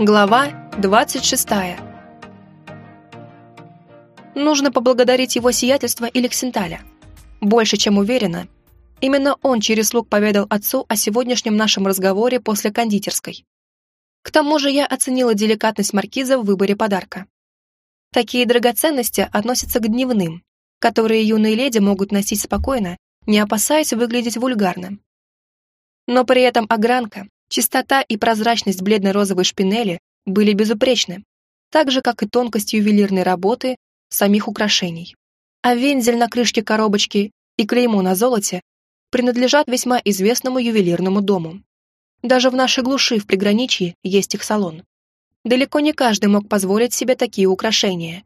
Глава 26. Нужно поблагодарить его сиятельство Элексенталя. Больше чем уверена, именно он через слуг поведал отцу о сегодняшнем нашем разговоре после кондитерской. К тому же я оценила деликатность маркиза в выборе подарка. Такие драгоценности относятся к дневным, которые юные леди могут носить спокойно, не опасаясь выглядеть вульгарно. Но при этом огранка, чистота и прозрачность бледно-розовой шпинели были безупречны, так же, как и тонкость ювелирной работы самих украшений. А вензель на крышке коробочки и клеймо на золоте принадлежат весьма известному ювелирному дому. Даже в нашей глуши в приграничье есть их салон. Далеко не каждый мог позволить себе такие украшения,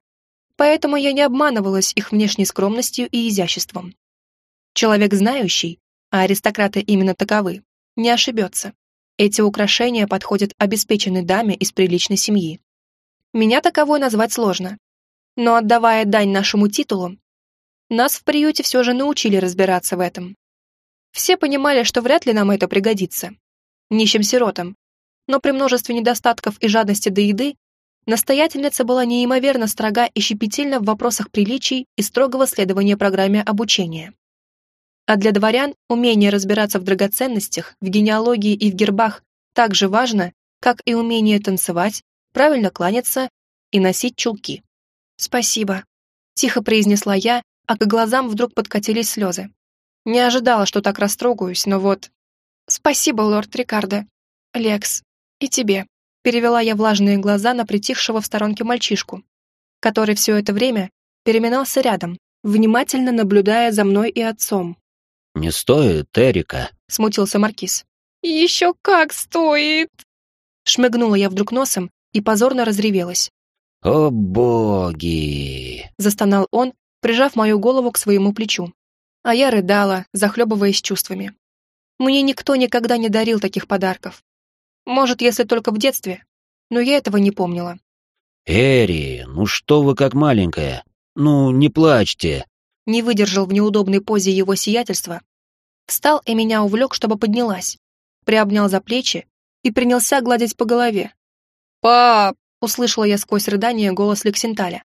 поэтому я не обманывалась их внешней скромностью и изяществом. Человек знающий, а аристократы именно таковы, не ошибется. Эти украшения подходят обеспеченной даме из приличной семьи. Меня таковой назвать сложно. Но отдавая дань нашему титулу, нас в приюте все же научили разбираться в этом. Все понимали, что вряд ли нам это пригодится. Нищим-сиротам. Но при множестве недостатков и жадности до еды настоятельница была неимоверно строга и щепетильна в вопросах приличий и строгого следования программе обучения. А для дворян умение разбираться в драгоценностях, в генеалогии и в гербах так же важно, как и умение танцевать, правильно кланяться и носить чулки. «Спасибо», — тихо произнесла я, а к глазам вдруг подкатились слезы. Не ожидала, что так растрогаюсь, но вот... «Спасибо, лорд Рикардо. Лекс. И тебе», — перевела я влажные глаза на притихшего в сторонке мальчишку, который все это время переминался рядом, внимательно наблюдая за мной и отцом. «Не стоит, Эрика», — смутился Маркиз. «Еще как стоит!» Шмыгнула я вдруг носом и позорно разревелась. «О боги!» — застонал он, прижав мою голову к своему плечу. А я рыдала, захлебываясь чувствами. Мне никто никогда не дарил таких подарков. Может, если только в детстве, но я этого не помнила. «Эри, ну что вы как маленькая? Ну, не плачьте!» Не выдержал в неудобной позе его сиятельства, Встал и меня увлек, чтобы поднялась. Приобнял за плечи и принялся гладить по голове. «Пап!» — услышала я сквозь рыдание голос Лексенталя.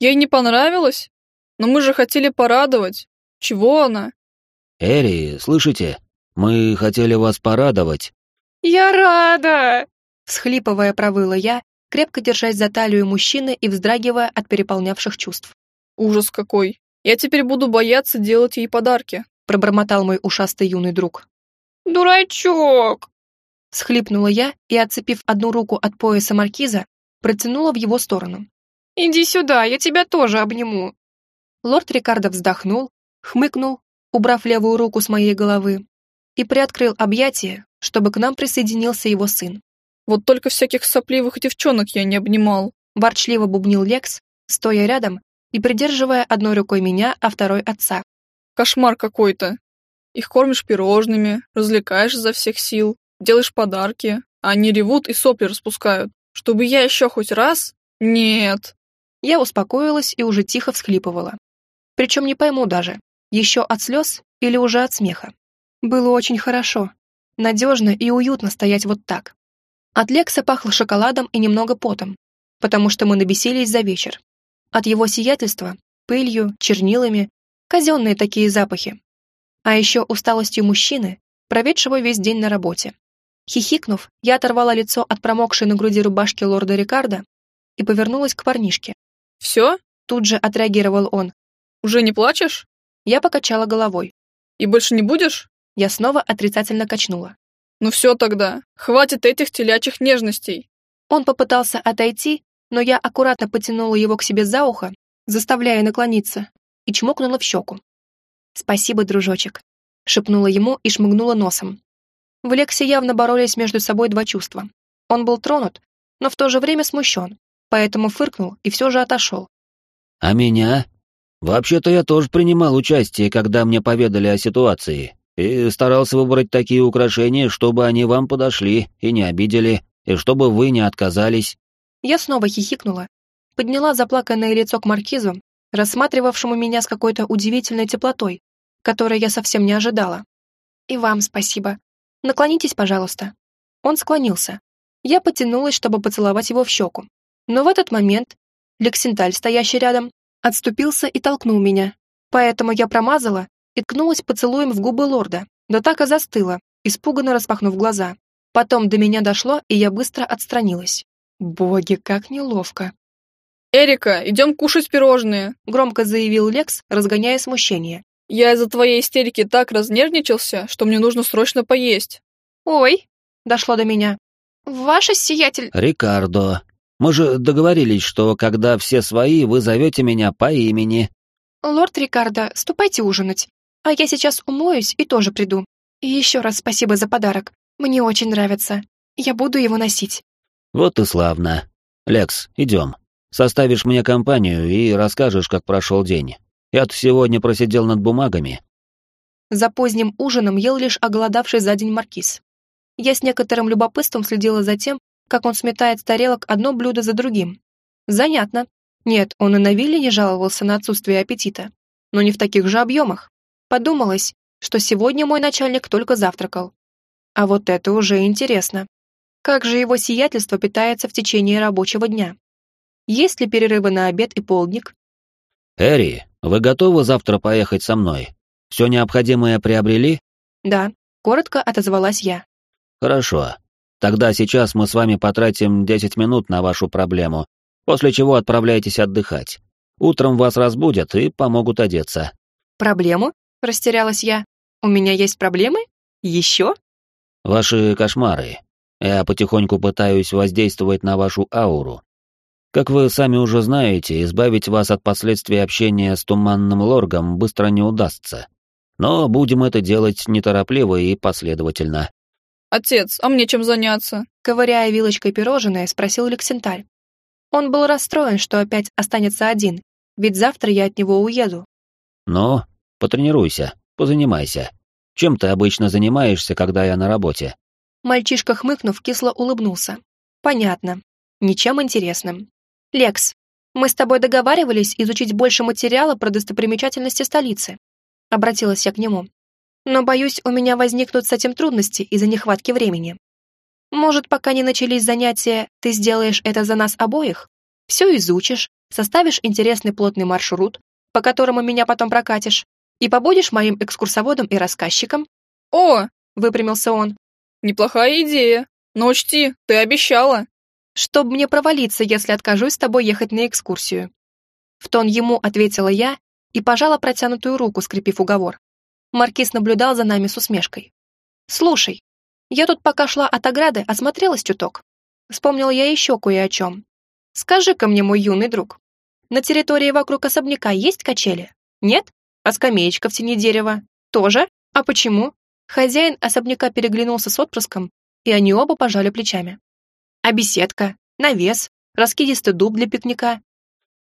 «Ей не понравилось? Но мы же хотели порадовать. Чего она?» «Эри, слышите? Мы хотели вас порадовать». «Я рада!» — всхлипывая, провыла я, крепко держась за талию мужчины и вздрагивая от переполнявших чувств. «Ужас какой! Я теперь буду бояться делать ей подарки пробормотал мой ушастый юный друг. «Дурачок!» Схлипнула я и, отцепив одну руку от пояса маркиза, протянула в его сторону. «Иди сюда, я тебя тоже обниму!» Лорд Рикардо вздохнул, хмыкнул, убрав левую руку с моей головы, и приоткрыл объятия, чтобы к нам присоединился его сын. «Вот только всяких сопливых девчонок я не обнимал!» Ворчливо бубнил Лекс, стоя рядом и придерживая одной рукой меня, а второй отца. Кошмар какой-то. Их кормишь пирожными, развлекаешь изо всех сил, делаешь подарки, а они ревут и сопли распускают. Чтобы я еще хоть раз? Нет. Я успокоилась и уже тихо всхлипывала. Причем не пойму даже, еще от слез или уже от смеха. Было очень хорошо, надежно и уютно стоять вот так. От Лекса пахло шоколадом и немного потом, потому что мы набесились за вечер. От его сиятельства, пылью, чернилами Казенные такие запахи. А еще усталостью мужчины, проведшего весь день на работе. Хихикнув, я оторвала лицо от промокшей на груди рубашки лорда Рикардо и повернулась к парнишке. «Все?» — тут же отреагировал он. «Уже не плачешь?» Я покачала головой. «И больше не будешь?» Я снова отрицательно качнула. «Ну все тогда, хватит этих телячьих нежностей!» Он попытался отойти, но я аккуратно потянула его к себе за ухо, заставляя наклониться, и чмокнула в щеку. «Спасибо, дружочек», — шепнула ему и шмыгнула носом. В Лексе явно боролись между собой два чувства. Он был тронут, но в то же время смущен, поэтому фыркнул и все же отошел. «А меня? Вообще-то я тоже принимал участие, когда мне поведали о ситуации, и старался выбрать такие украшения, чтобы они вам подошли и не обидели, и чтобы вы не отказались». Я снова хихикнула, подняла заплаканное лицо к маркизу рассматривавшему меня с какой-то удивительной теплотой, которой я совсем не ожидала. «И вам спасибо. Наклонитесь, пожалуйста». Он склонился, Я потянулась, чтобы поцеловать его в щеку. Но в этот момент Лексенталь, стоящий рядом, отступился и толкнул меня. Поэтому я промазала и ткнулась поцелуем в губы лорда, да так и застыла, испуганно распахнув глаза. Потом до меня дошло, и я быстро отстранилась. Боги, как неловко. «Эрика, идем кушать пирожные», — громко заявил Лекс, разгоняя смущение. «Я из-за твоей истерики так разнервничался, что мне нужно срочно поесть». «Ой», — дошло до меня. «Ваше сиятель...» «Рикардо, мы же договорились, что когда все свои, вы зовете меня по имени». «Лорд Рикардо, ступайте ужинать, а я сейчас умоюсь и тоже приду. И еще раз спасибо за подарок. Мне очень нравится. Я буду его носить». «Вот и славно. Лекс, идем». Составишь мне компанию и расскажешь, как прошел день. Я-то сегодня просидел над бумагами». За поздним ужином ел лишь оголодавший за день маркиз. Я с некоторым любопытством следила за тем, как он сметает с тарелок одно блюдо за другим. Занятно. Нет, он и на вилле не жаловался на отсутствие аппетита. Но не в таких же объемах. Подумалось, что сегодня мой начальник только завтракал. А вот это уже интересно. Как же его сиятельство питается в течение рабочего дня? Есть ли перерывы на обед и полдник? Эри, вы готовы завтра поехать со мной? Все необходимое приобрели? Да, коротко отозвалась я. Хорошо. Тогда сейчас мы с вами потратим 10 минут на вашу проблему, после чего отправляйтесь отдыхать. Утром вас разбудят и помогут одеться. Проблему? Растерялась я. У меня есть проблемы? Еще? Ваши кошмары. Я потихоньку пытаюсь воздействовать на вашу ауру. Как вы сами уже знаете, избавить вас от последствий общения с туманным лоргом быстро не удастся. Но будем это делать неторопливо и последовательно. «Отец, а мне чем заняться?» Ковыряя вилочкой пирожное, спросил Лексенталь. Он был расстроен, что опять останется один, ведь завтра я от него уеду. «Ну, потренируйся, позанимайся. Чем ты обычно занимаешься, когда я на работе?» Мальчишка, хмыкнув, кисло улыбнулся. «Понятно. Ничем интересным. «Лекс, мы с тобой договаривались изучить больше материала про достопримечательности столицы», — обратилась я к нему. «Но, боюсь, у меня возникнут с этим трудности из-за нехватки времени. Может, пока не начались занятия, ты сделаешь это за нас обоих? Все изучишь, составишь интересный плотный маршрут, по которому меня потом прокатишь, и побудешь моим экскурсоводом и рассказчиком?» «О!» — выпрямился он. «Неплохая идея, но учти, ты обещала!» чтоб мне провалиться, если откажусь с тобой ехать на экскурсию. В тон ему ответила я и пожала протянутую руку, скрепив уговор. Маркиз наблюдал за нами с усмешкой. «Слушай, я тут пока шла от ограды, осмотрелась чуток. Вспомнил я еще кое о чем. Скажи-ка мне, мой юный друг, на территории вокруг особняка есть качели? Нет? А скамеечка в тени дерева? Тоже? А почему?» Хозяин особняка переглянулся с отпрыском, и они оба пожали плечами. А беседка, навес, раскидистый дуб для пикника.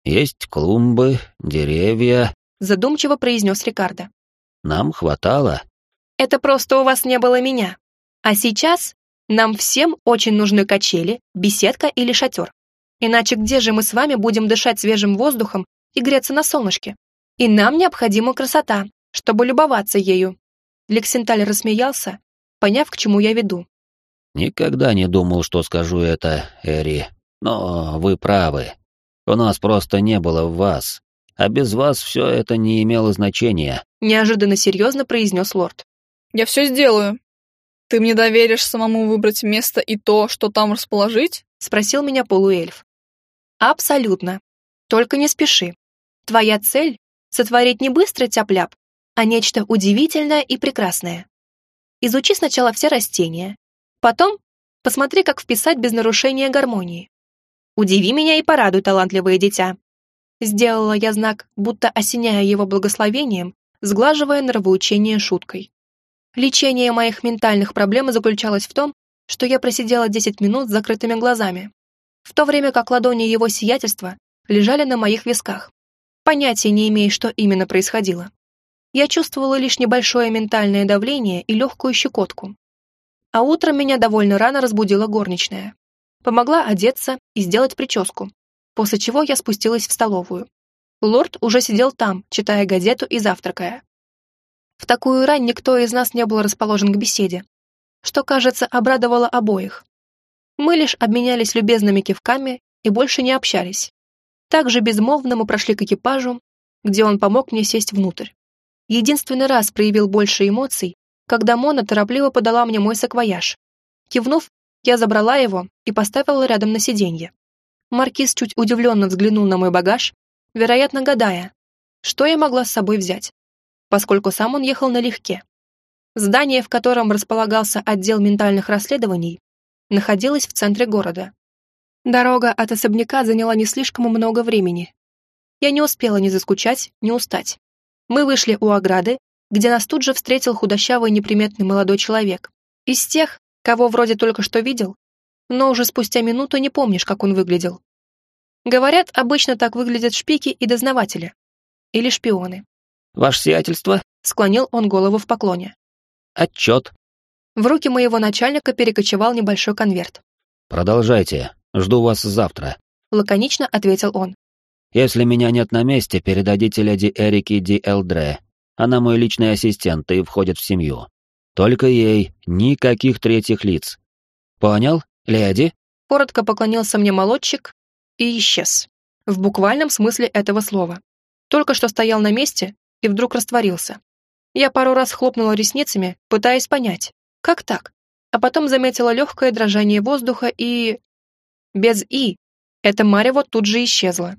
Есть клумбы, деревья, задумчиво произнес Рикардо. Нам хватало. Это просто у вас не было меня. А сейчас нам всем очень нужны качели, беседка или шатер. Иначе где же мы с вами будем дышать свежим воздухом и греться на солнышке? И нам необходима красота, чтобы любоваться ею. Лексенталь рассмеялся, поняв, к чему я веду. Никогда не думал, что скажу это, Эри. Но вы правы. У нас просто не было в вас. А без вас все это не имело значения. Неожиданно серьезно произнес лорд. Я все сделаю. Ты мне доверишь самому выбрать место и то, что там расположить? Спросил меня полуэльф. Абсолютно. Только не спеши. Твоя цель — сотворить не быстро тяп-ляп, а нечто удивительное и прекрасное. Изучи сначала все растения, Потом посмотри, как вписать без нарушения гармонии. Удиви меня и порадуй, талантливое дитя. Сделала я знак, будто осеняя его благословением, сглаживая нравоучение шуткой. Лечение моих ментальных проблем заключалось в том, что я просидела 10 минут с закрытыми глазами, в то время как ладони его сиятельства лежали на моих висках. Понятия не имея, что именно происходило. Я чувствовала лишь небольшое ментальное давление и легкую щекотку, а утром меня довольно рано разбудила горничная. Помогла одеться и сделать прическу, после чего я спустилась в столовую. Лорд уже сидел там, читая газету и завтракая. В такую рань никто из нас не был расположен к беседе, что, кажется, обрадовало обоих. Мы лишь обменялись любезными кивками и больше не общались. Также безмолвно мы прошли к экипажу, где он помог мне сесть внутрь. Единственный раз проявил больше эмоций, когда Мона торопливо подала мне мой саквояж. Кивнув, я забрала его и поставила рядом на сиденье. Маркиз чуть удивленно взглянул на мой багаж, вероятно, гадая, что я могла с собой взять, поскольку сам он ехал налегке. Здание, в котором располагался отдел ментальных расследований, находилось в центре города. Дорога от особняка заняла не слишком много времени. Я не успела ни заскучать, ни устать. Мы вышли у ограды, где нас тут же встретил худощавый неприметный молодой человек. Из тех, кого вроде только что видел, но уже спустя минуту не помнишь, как он выглядел. Говорят, обычно так выглядят шпики и дознаватели. Или шпионы. «Ваше сиятельство?» — склонил он голову в поклоне. «Отчет». В руки моего начальника перекочевал небольшой конверт. «Продолжайте. Жду вас завтра», — лаконично ответил он. «Если меня нет на месте, передадите леди Эрике Ди Элдре. Она мой личный ассистент и входит в семью. Только ей, никаких третьих лиц. Понял, леди?» Коротко поклонился мне молодчик и исчез. В буквальном смысле этого слова. Только что стоял на месте и вдруг растворился. Я пару раз хлопнула ресницами, пытаясь понять, как так? А потом заметила легкое дрожание воздуха и... Без «и» эта марево тут же исчезла.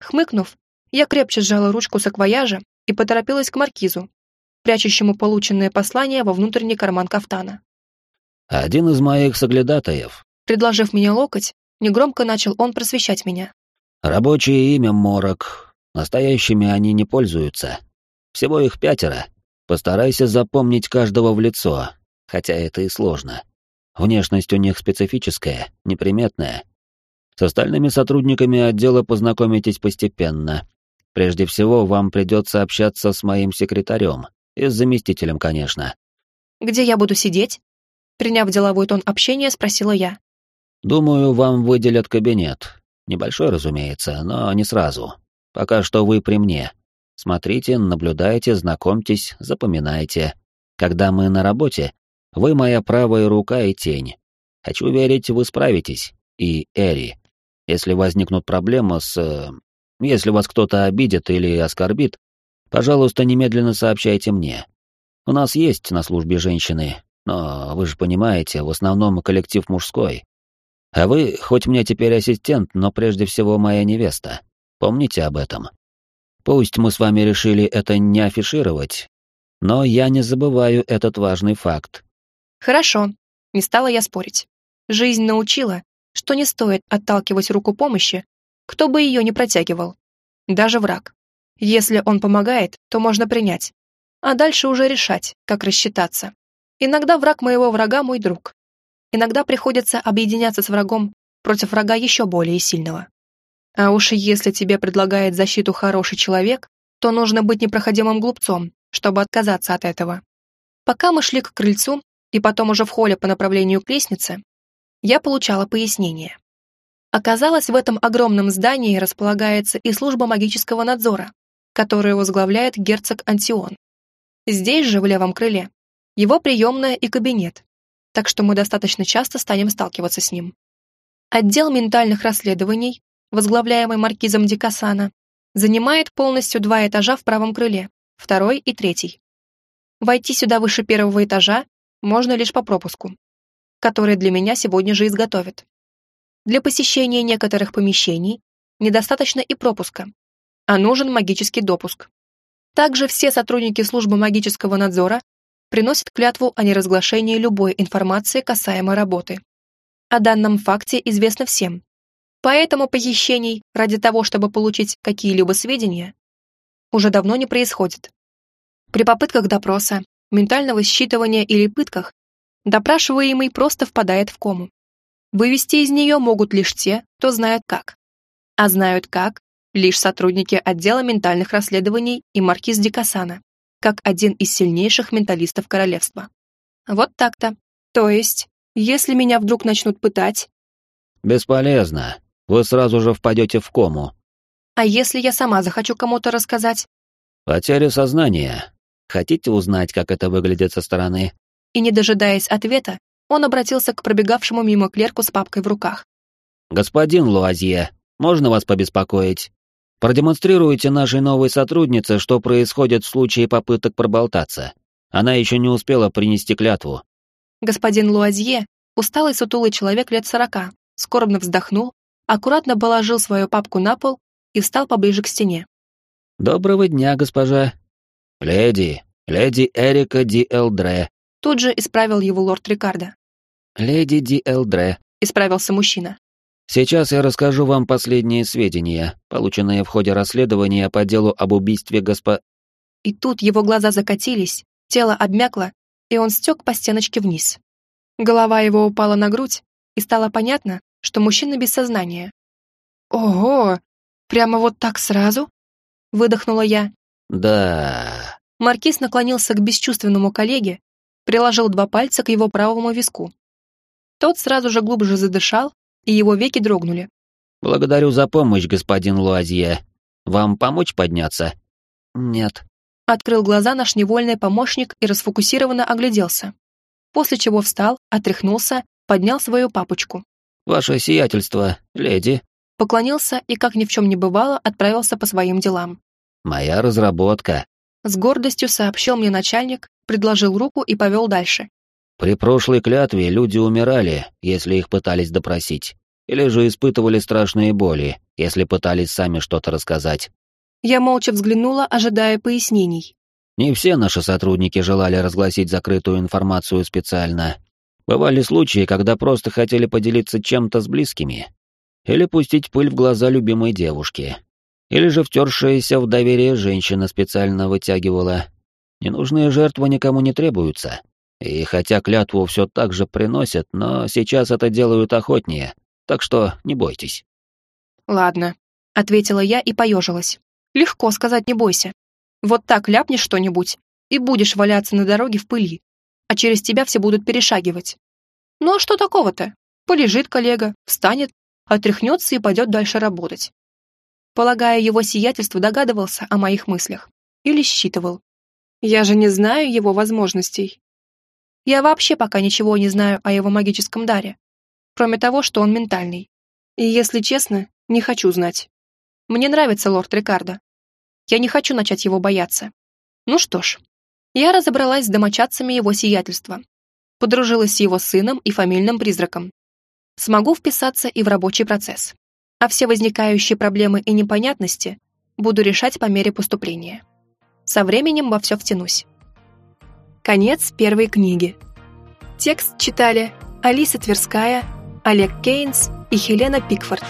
Хмыкнув, я крепче сжала ручку саквояжа и поторопилась к маркизу, прячущему полученное послание во внутренний карман кафтана. «Один из моих соглядатаев», предложив мне локоть, негромко начал он просвещать меня. «Рабочее имя Морок. Настоящими они не пользуются. Всего их пятеро. Постарайся запомнить каждого в лицо, хотя это и сложно. Внешность у них специфическая, неприметная, с остальными сотрудниками отдела познакомитесь постепенно. Прежде всего, вам придется общаться с моим секретарем и с заместителем, конечно. Где я буду сидеть? Приняв деловой тон общения, спросила я. Думаю, вам выделят кабинет. Небольшой, разумеется, но не сразу. Пока что вы при мне. Смотрите, наблюдайте, знакомьтесь, запоминайте. Когда мы на работе, вы моя правая рука и тень. Хочу верить, вы справитесь. И Эри. Если возникнут проблемы с... Э, если вас кто-то обидит или оскорбит, пожалуйста, немедленно сообщайте мне. У нас есть на службе женщины, но вы же понимаете, в основном коллектив мужской. А вы, хоть мне теперь ассистент, но прежде всего моя невеста. Помните об этом. Пусть мы с вами решили это не афишировать, но я не забываю этот важный факт. Хорошо, не стала я спорить. Жизнь научила, что не стоит отталкивать руку помощи, кто бы ее ни протягивал. Даже враг. Если он помогает, то можно принять. А дальше уже решать, как рассчитаться. Иногда враг моего врага мой друг. Иногда приходится объединяться с врагом против врага еще более сильного. А уж если тебе предлагает защиту хороший человек, то нужно быть непроходимым глупцом, чтобы отказаться от этого. Пока мы шли к крыльцу, и потом уже в холле по направлению к лестнице, я получала пояснение. Оказалось, в этом огромном здании располагается и служба магического надзора, которую возглавляет герцог Антион. Здесь же, в левом крыле, его приемная и кабинет, так что мы достаточно часто станем сталкиваться с ним. Отдел ментальных расследований, возглавляемый маркизом Дикасана, занимает полностью два этажа в правом крыле, второй и третий. Войти сюда выше первого этажа можно лишь по пропуску который для меня сегодня же изготовят. Для посещения некоторых помещений недостаточно и пропуска, а нужен магический допуск. Также все сотрудники службы магического надзора приносят клятву о неразглашении любой информации касаемо работы. О данном факте известно всем. Поэтому похищений ради того, чтобы получить какие-либо сведения, уже давно не происходит. При попытках допроса, ментального считывания или пытках допрашиваемый просто впадает в кому. Вывести из нее могут лишь те, кто знает как. А знают как лишь сотрудники отдела ментальных расследований и маркиз Дикасана, как один из сильнейших менталистов королевства. Вот так-то. То есть, если меня вдруг начнут пытать... Бесполезно. Вы сразу же впадете в кому. А если я сама захочу кому-то рассказать? Потеря сознания. Хотите узнать, как это выглядит со стороны? И, не дожидаясь ответа, Он обратился к пробегавшему мимо клерку с папкой в руках. «Господин Луазье, можно вас побеспокоить? Продемонстрируйте нашей новой сотруднице, что происходит в случае попыток проболтаться. Она еще не успела принести клятву». Господин Луазье, усталый сутулый человек лет сорока, скорбно вздохнул, аккуратно положил свою папку на пол и встал поближе к стене. «Доброго дня, госпожа». «Леди, леди Эрика Ди Элдре». Тут же исправил его лорд Рикардо. «Леди Ди Элдре», — исправился мужчина. «Сейчас я расскажу вам последние сведения, полученные в ходе расследования по делу об убийстве госпо...» И тут его глаза закатились, тело обмякло, и он стек по стеночке вниз. Голова его упала на грудь, и стало понятно, что мужчина без сознания. «Ого! Прямо вот так сразу?» — выдохнула я. «Да...» Маркиз наклонился к бесчувственному коллеге, приложил два пальца к его правому виску. Тот сразу же глубже задышал, и его веки дрогнули. «Благодарю за помощь, господин Луазье. Вам помочь подняться?» «Нет». Открыл глаза наш невольный помощник и расфокусированно огляделся. После чего встал, отряхнулся, поднял свою папочку. «Ваше сиятельство, леди». Поклонился и, как ни в чем не бывало, отправился по своим делам. «Моя разработка», — с гордостью сообщил мне начальник, предложил руку и повел дальше. «При прошлой клятве люди умирали, если их пытались допросить, или же испытывали страшные боли, если пытались сами что-то рассказать». Я молча взглянула, ожидая пояснений. Не все наши сотрудники желали разгласить закрытую информацию специально, Бывали случаи, когда просто хотели поделиться чем-то с близкими. Или пустить пыль в глаза любимой девушки. Или же втершаяся в доверие женщина специально вытягивала. Ненужные жертвы никому не требуются. И хотя клятву все так же приносят, но сейчас это делают охотнее, так что не бойтесь. «Ладно», — ответила я и поежилась. «Легко сказать «не бойся». Вот так ляпнешь что-нибудь, и будешь валяться на дороге в пыли а через тебя все будут перешагивать. Ну а что такого-то? Полежит коллега, встанет, отряхнется и пойдет дальше работать. Полагаю, его сиятельство догадывался о моих мыслях. Или считывал. Я же не знаю его возможностей. Я вообще пока ничего не знаю о его магическом даре. Кроме того, что он ментальный. И, если честно, не хочу знать. Мне нравится лорд Рикардо. Я не хочу начать его бояться. Ну что ж, я разобралась с домочадцами его сиятельства, подружилась с его сыном и фамильным призраком. Смогу вписаться и в рабочий процесс. А все возникающие проблемы и непонятности буду решать по мере поступления. Со временем во все втянусь. Конец первой книги. Текст читали Алиса Тверская, Олег Кейнс и Хелена Пикфорд.